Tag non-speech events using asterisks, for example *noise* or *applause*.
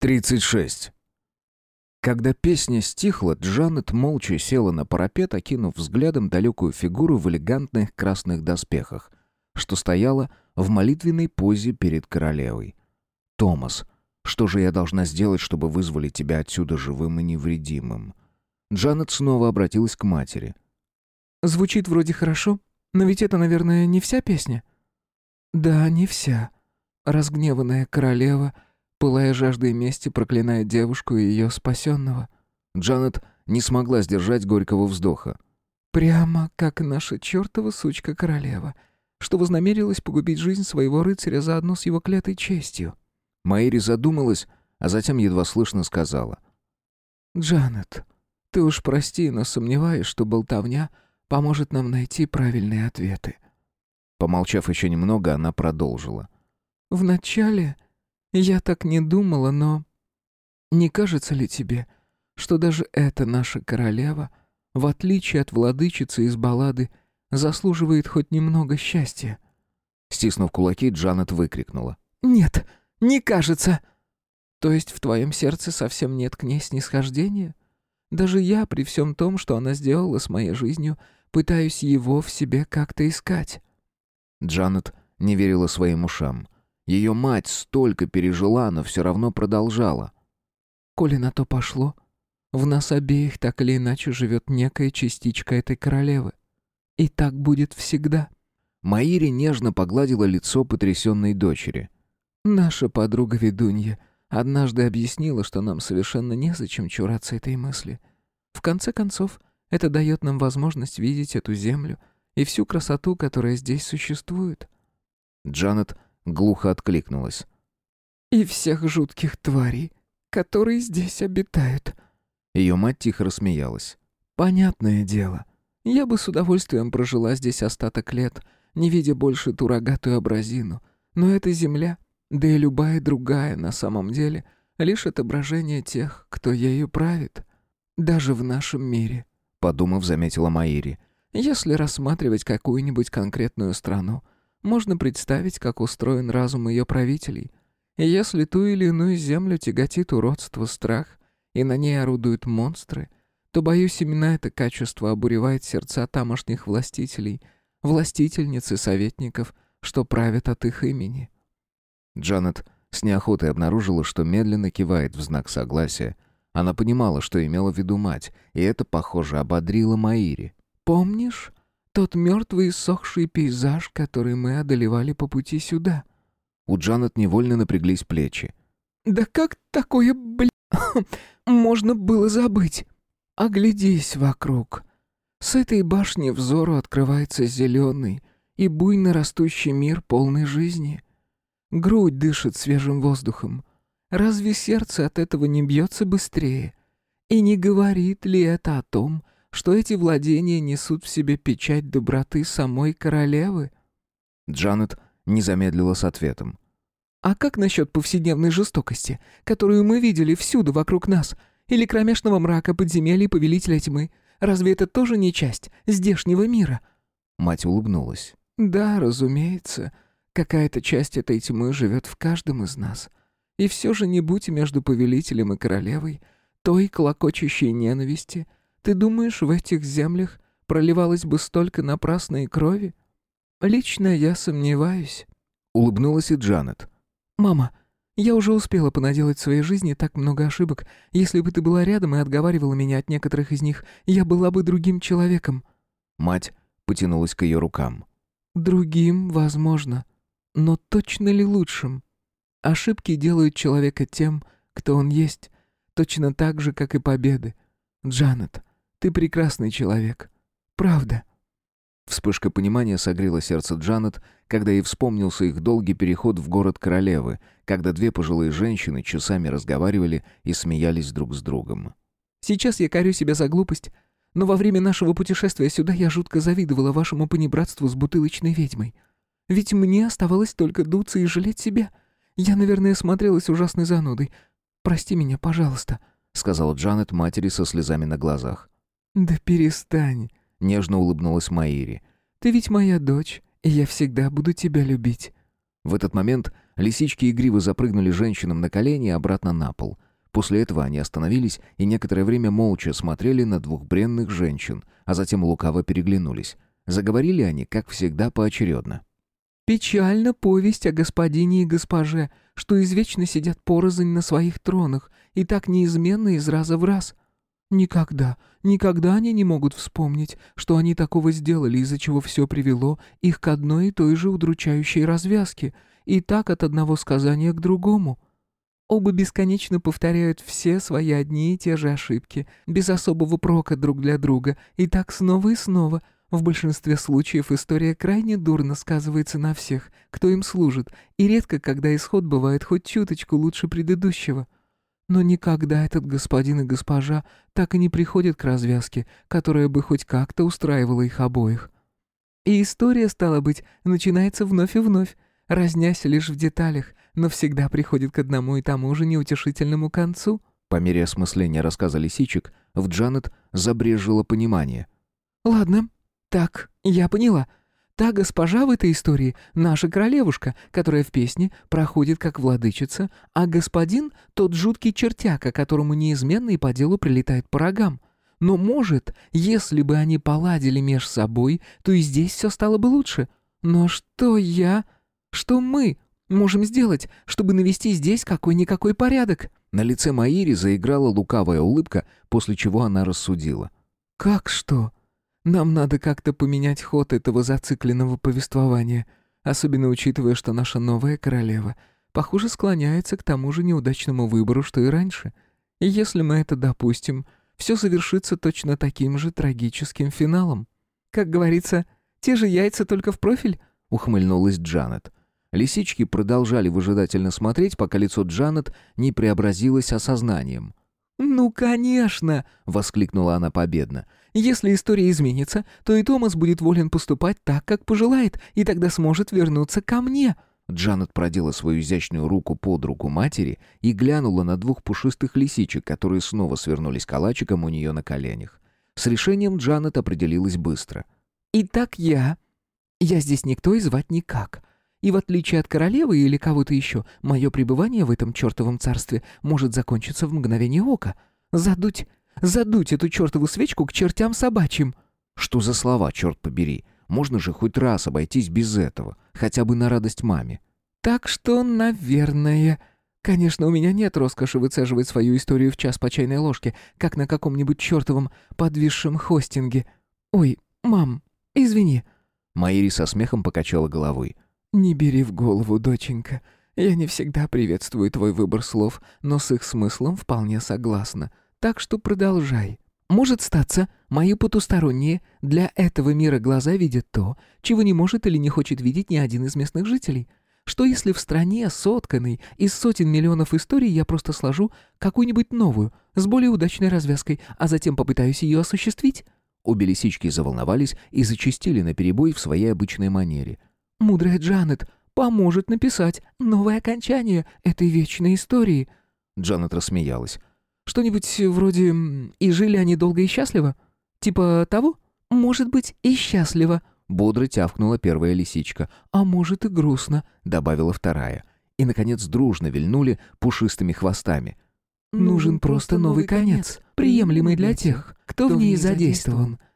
36. Когда песня стихла, Джанет молча села на парапет, окинув взглядом далекую фигуру в элегантных красных доспехах, что стояла в молитвенной позе перед королевой. «Томас, что же я должна сделать, чтобы вызволить тебя отсюда живым и невредимым?» Джанет снова обратилась к матери. «Звучит вроде хорошо, но ведь это, наверное, не вся песня?» «Да, не вся. Разгневанная королева — пылая жаждой мести, проклиная девушку и ее спасенного. Джанет не смогла сдержать горького вздоха. «Прямо как наша чертова сучка-королева, что вознамерилась погубить жизнь своего рыцаря заодно с его клятой честью». Маири задумалась, а затем едва слышно сказала. «Джанет, ты уж прости, но сомневаюсь, что болтовня поможет нам найти правильные ответы». Помолчав еще немного, она продолжила. «Вначале я так не думала, но... Не кажется ли тебе, что даже эта наша королева, в отличие от владычицы из баллады, заслуживает хоть немного счастья?» Стиснув кулаки, Джанет выкрикнула. «Нет, не кажется!» «То есть в твоем сердце совсем нет к ней снисхождения? Даже я, при всем том, что она сделала с моей жизнью, пытаюсь его в себе как-то искать». Джанет не верила своим ушам. Ее мать столько пережила, но все равно продолжала. «Коли на то пошло, в нас обеих так или иначе живет некая частичка этой королевы. И так будет всегда». Маири нежно погладила лицо потрясенной дочери. «Наша подруга-ведунья однажды объяснила, что нам совершенно незачем чураться этой мысли. В конце концов, это дает нам возможность видеть эту землю и всю красоту, которая здесь существует». Джанет глухо откликнулась. «И всех жутких тварей, которые здесь обитают». Ее мать тихо рассмеялась. «Понятное дело. Я бы с удовольствием прожила здесь остаток лет, не видя больше ту рогатую абразину. Но эта земля, да и любая другая на самом деле, лишь отображение тех, кто ею правит. Даже в нашем мире», — подумав, заметила Маири. «Если рассматривать какую-нибудь конкретную страну, можно представить, как устроен разум ее правителей. И если ту или иную землю тяготит уродство, страх, и на ней орудуют монстры, то, боюсь, именно это качество обуревает сердца тамошних властителей, властительниц и советников, что правят от их имени. Джанет с неохотой обнаружила, что медленно кивает в знак согласия. Она понимала, что имела в виду мать, и это, похоже, ободрило Маири. «Помнишь, тот мертвый и сохший пейзаж, который мы одолевали по пути сюда. У Джанет невольно напряглись плечи. «Да как такое, бля... *coughs* можно было забыть? Оглядись вокруг. С этой башни взору открывается зеленый и буйно растущий мир полной жизни. Грудь дышит свежим воздухом. Разве сердце от этого не бьется быстрее? И не говорит ли это о том, что эти владения несут в себе печать доброты самой королевы?» Джанет не замедлила с ответом. «А как насчет повседневной жестокости, которую мы видели всюду вокруг нас? Или кромешного мрака подземелья повелителя тьмы? Разве это тоже не часть здешнего мира?» Мать улыбнулась. «Да, разумеется. Какая-то часть этой тьмы живет в каждом из нас. И все же не будь между повелителем и королевой той клокочущей ненависти — ты думаешь, в этих землях проливалось бы столько напрасной крови? Лично я сомневаюсь». Улыбнулась и Джанет. «Мама, я уже успела понаделать в своей жизни так много ошибок. Если бы ты была рядом и отговаривала меня от некоторых из них, я была бы другим человеком». Мать потянулась к ее рукам. «Другим, возможно. Но точно ли лучшим? Ошибки делают человека тем, кто он есть, точно так же, как и победы. Джанет, ты прекрасный человек. Правда». Вспышка понимания согрела сердце Джанет, когда ей вспомнился их долгий переход в город королевы, когда две пожилые женщины часами разговаривали и смеялись друг с другом. «Сейчас я корю себя за глупость, но во время нашего путешествия сюда я жутко завидовала вашему понебратству с бутылочной ведьмой. Ведь мне оставалось только дуться и жалеть себя. Я, наверное, смотрелась ужасной занудой. Прости меня, пожалуйста», — сказала Джанет матери со слезами на глазах. «Да перестань», — нежно улыбнулась Маири. «Ты ведь моя дочь, и я всегда буду тебя любить». В этот момент Лисички игриво запрыгнули женщинам на колени и обратно на пол. После этого они остановились и некоторое время молча смотрели на двух бренных женщин, а затем лукаво переглянулись. Заговорили они, как всегда, поочередно. «Печальна повесть о господине и госпоже, что извечно сидят порознь на своих тронах и так неизменно из раза в раз. Никогда, никогда они не могут вспомнить, что они такого сделали, из-за чего все привело их к одной и той же удручающей развязке, и так от одного сказания к другому». Оба бесконечно повторяют все свои одни и те же ошибки, без особого прока друг для друга, и так снова и снова. В большинстве случаев история крайне дурно сказывается на всех, кто им служит, и редко когда исход бывает хоть чуточку лучше предыдущего. Но никогда этот господин и госпожа так и не приходят к развязке, которая бы хоть как-то устраивала их обоих. И история, стала быть, начинается вновь и вновь, разнясь лишь в деталях, но всегда приходит к одному и тому же неутешительному концу». По мере осмысления рассказа лисичек, в Джанет забрежило понимание. «Ладно, так, я поняла. Та госпожа в этой истории — наша королевушка, которая в песне проходит как владычица, а господин — тот жуткий чертяка, которому неизменно и по делу прилетает по рогам. Но, может, если бы они поладили меж собой, то и здесь все стало бы лучше. Но что я... Что мы можем сделать, чтобы навести здесь какой-никакой порядок?» На лице Маири заиграла лукавая улыбка, после чего она рассудила. «Как что? Нам надо как-то поменять ход этого зацикленного повествования, особенно учитывая, что наша новая королева, похоже, склоняется к тому же неудачному выбору, что и раньше. И если мы это допустим, все завершится точно таким же трагическим финалом. Как говорится, те же яйца только в профиль», — ухмыльнулась Джанет. Лисички продолжали выжидательно смотреть, пока лицо Джанет не преобразилось осознанием. «Ну, конечно!» — воскликнула она победно. «Если история изменится, то и Томас будет волен поступать так, как пожелает, и тогда сможет вернуться ко мне». Джанет продела свою изящную руку под руку матери и глянула на двух пушистых лисичек, которые снова свернулись калачиком у нее на коленях. С решением Джанет определилась быстро. «Итак, я... Я здесь никто и звать никак. И в отличие от королевы или кого-то еще, мое пребывание в этом чертовом царстве может закончиться в мгновение ока. Задуть, задуть эту чертову свечку к чертям собачьим». «Что за слова, черт побери? Можно же хоть раз обойтись без этого, хотя бы на радость маме». «Так что, наверное...» Конечно, у меня нет роскоши выцеживать свою историю в час по чайной ложке, как на каком-нибудь чертовом подвисшем хостинге. Ой, мам, извини». Майри со смехом покачала головой. «Не бери в голову, доченька. Я не всегда приветствую твой выбор слов, но с их смыслом вполне согласна. Так что продолжай. Может статься, мои потусторонние для этого мира глаза видят то, чего не может или не хочет видеть ни один из местных жителей. Что если в стране, сотканной из сотен миллионов историй, я просто сложу какую-нибудь новую, с более удачной развязкой, а затем попытаюсь ее осуществить?» Обе лисички заволновались и зачастили наперебой в своей обычной манере — Мудрая Джанет поможет написать новое окончание этой вечной истории». Джанет рассмеялась. «Что-нибудь вроде «И жили они долго и счастливо»? Типа того? Может быть, и счастливо». Бодро тявкнула первая лисичка. «А может, и грустно», — добавила вторая. И, наконец, дружно вильнули пушистыми хвостами. «Нужен просто новый конец, приемлемый для тех, кто в ней задействован.